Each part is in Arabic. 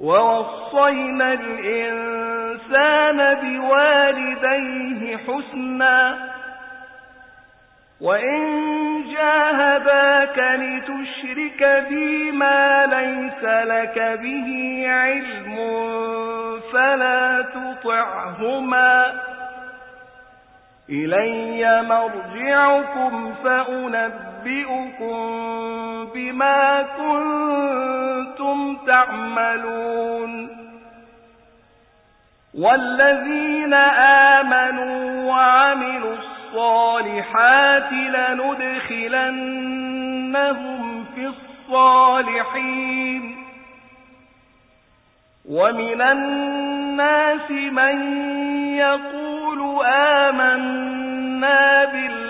ووصينا الإنسان بوالديه حسنا وإن جاهداك لتشرك بي ما ليس لك به علم فلا تطعهما إلي مرجعكم فأنبئكم بما كنتم تعملون والذين آمنوا وعملوا الصالحات لندخلنهم في الصالحين ومن الناس من يقول آمنا بالله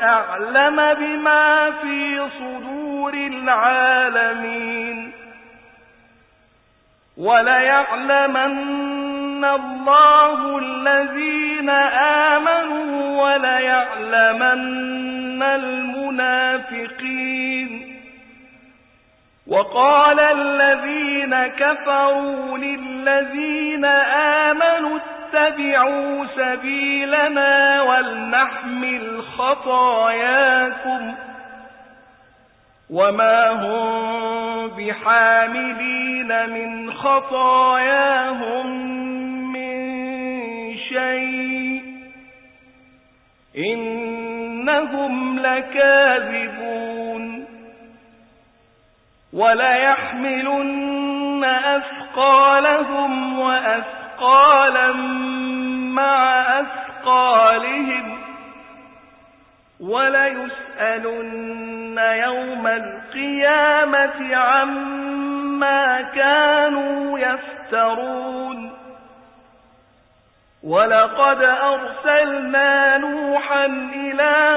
بأعلم بما في صدور العالمين. وليعلمن الله الذين آمنوا وليعلمن المنافقين. وقال الذين كفروا للذين آمنوا اتبعوا سبيلنا ولنحمل خطاياكم وما هم بحاملين من خطاياهم من شيء إنهم لكاذبون وليحملن أثقالهم وأثقالا مع أثقالهم وليسألن يوم القيامة عما كانوا يفترون ولقد أرسلنا نوحا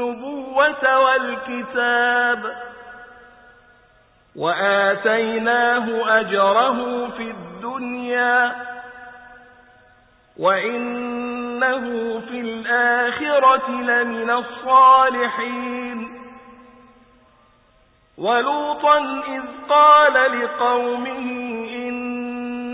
النبوة والكتاب وآتيناه أجره في الدنيا وإنه في الآخرة لمن الصالحين ولوطا إذ قال لقومه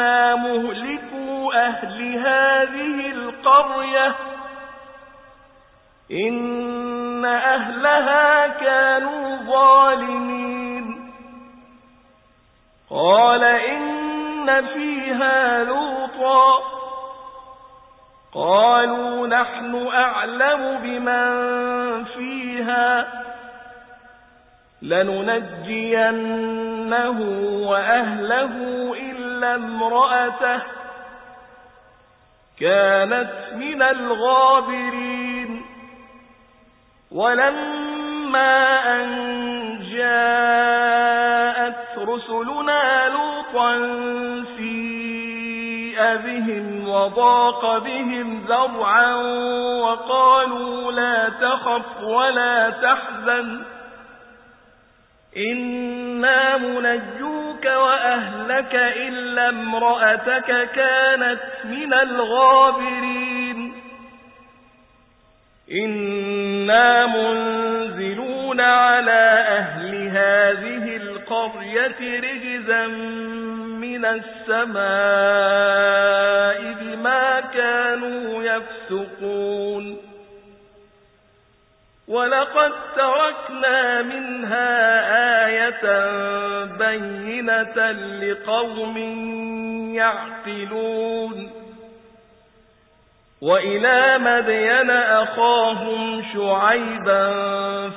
إنا مهلكوا أهل هذه القرية إن أهلها كانوا ظالمين. قال إن فيها لوطا. قالوا نحن أعلم بمن فيها. لننجينه وأهله إلا امرأته كانت من الغابرين. ولما أن جاءت رسلنا لوطا سيئ بهم وضاق بهم ذرعا وقالوا لا تخف ولا تحزن إنا منجوك وأهلك إلا امرأتك كانت من الغابرين. إنا منزلون على أهل هذه القرية رجزا من السماء بما كانوا يفسقون. ولقد تركنا منها آية بينة لقوم يعقلون. وإلى مدين أخاهم شعيبا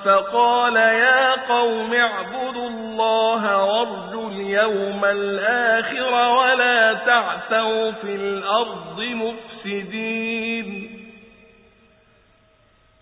فقال يا قوم اعبدوا الله وارجوا اليوم الآخر ولا تعثوا في الأرض مفسدين.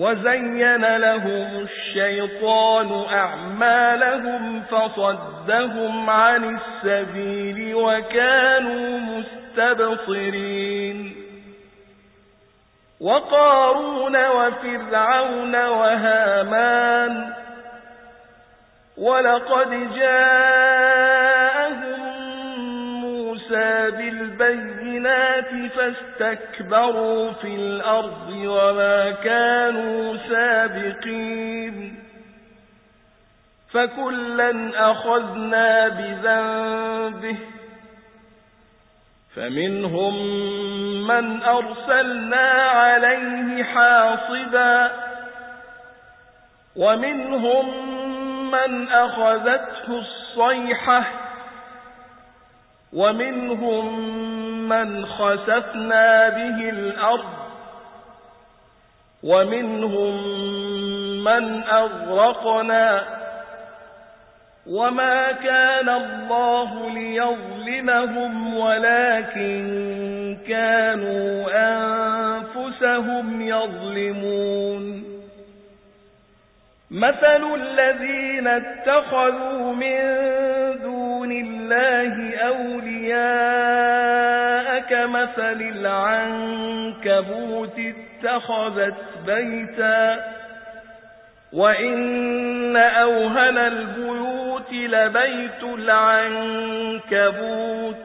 وزين لهم الشيطان أعمالهم فصدهم عن السبيل وكانوا مستبصرين وقارون وفرعون وهامان ولقد جاءهم موسى بالبينات فاستكبروا في الأرض وما كانوا سابقين. فكلا أخذنا بذنبه. فمنهم من أرسلنا عليه حاصبا. ومنهم من أخذته الصيحة. ومنهم من خسفنا به الأرض ومنهم من أغرقنا وما كان الله ليظلمهم ولكن كانوا أنفسهم يظلمون مثل الذين اتخذوا من دون الله أولياء كمثل العنكبوت اتخذت بيتا وإن أوهن البيوت لبيت العنكبوت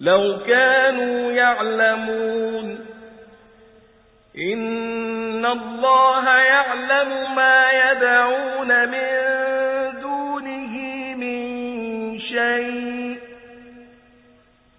لو كانوا يعلمون إن الله يعلم ما يدعون من دونه من شيء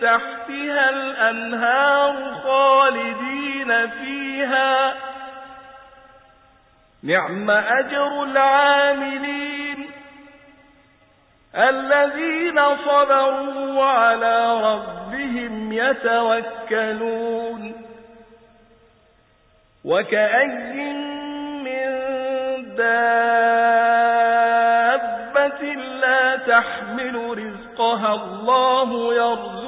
تحتها الأنهار خالدين فيها. نعم أجر العاملين الذين صبروا وعلى ربهم يتوكلون. وكأي من دابة لا تحمل رزقها الله يرزقها